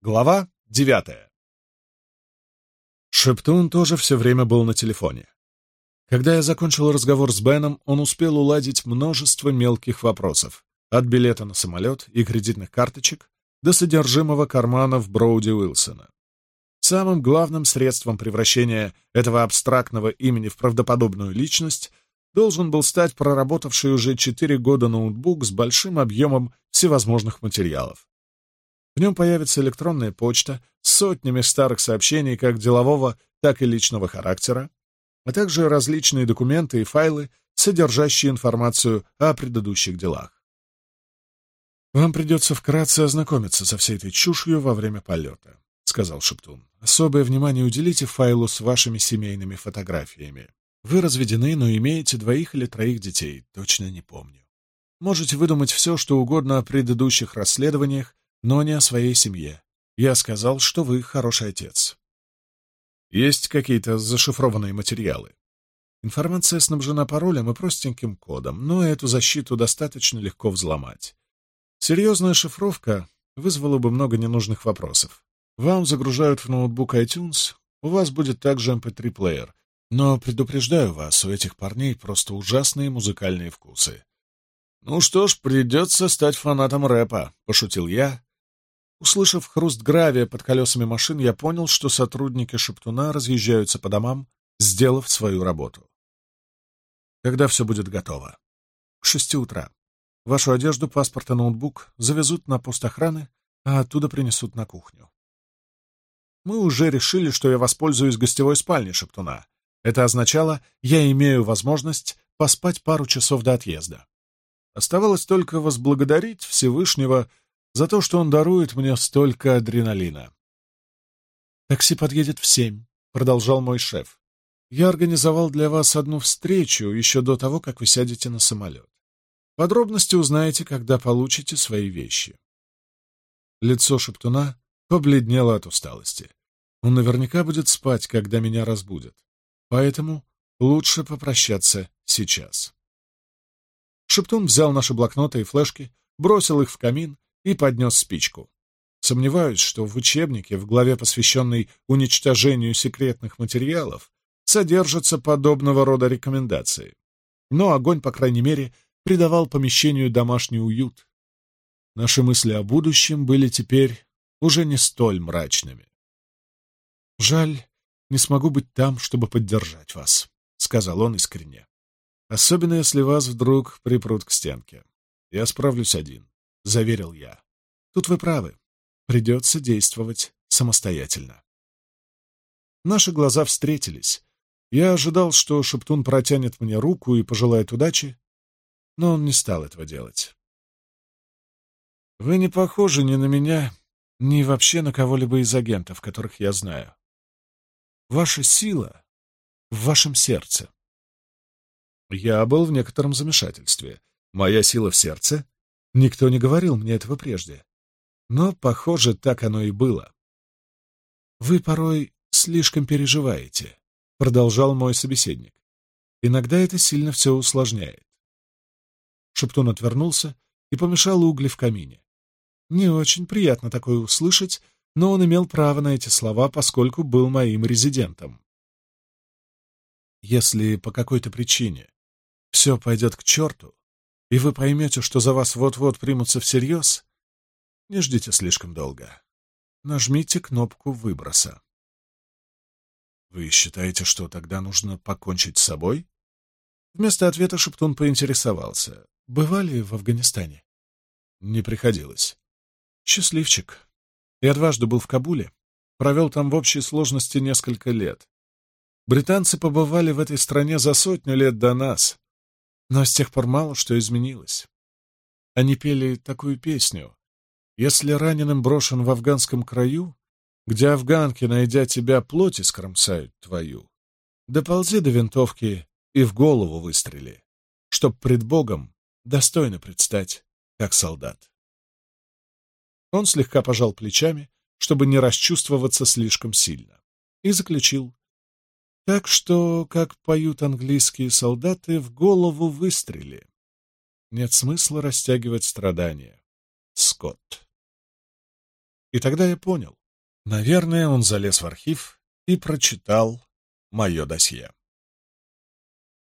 Глава девятая. Шептун тоже все время был на телефоне. Когда я закончил разговор с Беном, он успел уладить множество мелких вопросов, от билета на самолет и кредитных карточек до содержимого кармана в Броуди Уилсона. Самым главным средством превращения этого абстрактного имени в правдоподобную личность должен был стать проработавший уже четыре года ноутбук с большим объемом всевозможных материалов. В нем появится электронная почта, с сотнями старых сообщений как делового, так и личного характера, а также различные документы и файлы, содержащие информацию о предыдущих делах. «Вам придется вкратце ознакомиться со всей этой чушью во время полета», — сказал Шептун. «Особое внимание уделите файлу с вашими семейными фотографиями. Вы разведены, но имеете двоих или троих детей, точно не помню. Можете выдумать все, что угодно о предыдущих расследованиях, но не о своей семье. Я сказал, что вы хороший отец. Есть какие-то зашифрованные материалы. Информация снабжена паролем и простеньким кодом, но эту защиту достаточно легко взломать. Серьезная шифровка вызвала бы много ненужных вопросов. Вам загружают в ноутбук iTunes, у вас будет также эм MP3-плеер, но предупреждаю вас, у этих парней просто ужасные музыкальные вкусы. «Ну что ж, придется стать фанатом рэпа», — пошутил я, Услышав хруст гравия под колесами машин, я понял, что сотрудники Шептуна разъезжаются по домам, сделав свою работу. Когда все будет готово? К шести утра. Вашу одежду, паспорт и ноутбук завезут на пост охраны, а оттуда принесут на кухню. Мы уже решили, что я воспользуюсь гостевой спальней Шептуна. Это означало, я имею возможность поспать пару часов до отъезда. Оставалось только возблагодарить Всевышнего, за то, что он дарует мне столько адреналина. «Такси подъедет в семь», — продолжал мой шеф. «Я организовал для вас одну встречу еще до того, как вы сядете на самолет. Подробности узнаете, когда получите свои вещи». Лицо Шептуна побледнело от усталости. Он наверняка будет спать, когда меня разбудят. Поэтому лучше попрощаться сейчас. Шептун взял наши блокноты и флешки, бросил их в камин и поднес спичку. Сомневаюсь, что в учебнике, в главе, посвященной уничтожению секретных материалов, содержатся подобного рода рекомендации. Но огонь, по крайней мере, придавал помещению домашний уют. Наши мысли о будущем были теперь уже не столь мрачными. «Жаль, не смогу быть там, чтобы поддержать вас», — сказал он искренне. «Особенно, если вас вдруг припрут к стенке. Я справлюсь один. — заверил я. «Тут вы правы. Придется действовать самостоятельно». Наши глаза встретились. Я ожидал, что Шептун протянет мне руку и пожелает удачи, но он не стал этого делать. «Вы не похожи ни на меня, ни вообще на кого-либо из агентов, которых я знаю. Ваша сила в вашем сердце». Я был в некотором замешательстве. Моя сила в сердце Никто не говорил мне этого прежде. Но, похоже, так оно и было. «Вы порой слишком переживаете», — продолжал мой собеседник. «Иногда это сильно все усложняет». Шептун отвернулся и помешал угли в камине. Не очень приятно такое услышать, но он имел право на эти слова, поскольку был моим резидентом. Если по какой-то причине все пойдет к черту, и вы поймете, что за вас вот-вот примутся всерьез, не ждите слишком долго. Нажмите кнопку выброса. Вы считаете, что тогда нужно покончить с собой? Вместо ответа Шептун поинтересовался. Бывали в Афганистане? Не приходилось. Счастливчик. Я дважды был в Кабуле. Провел там в общей сложности несколько лет. Британцы побывали в этой стране за сотню лет до нас, но с тех пор мало что изменилось. Они пели такую песню. «Если раненым брошен в афганском краю, где афганки, найдя тебя, плоти скромсают твою, доползи до винтовки и в голову выстрели, чтоб пред Богом достойно предстать, как солдат». Он слегка пожал плечами, чтобы не расчувствоваться слишком сильно, и заключил, так что, как поют английские солдаты, в голову выстрели. Нет смысла растягивать страдания. Скотт. И тогда я понял. Наверное, он залез в архив и прочитал мое досье.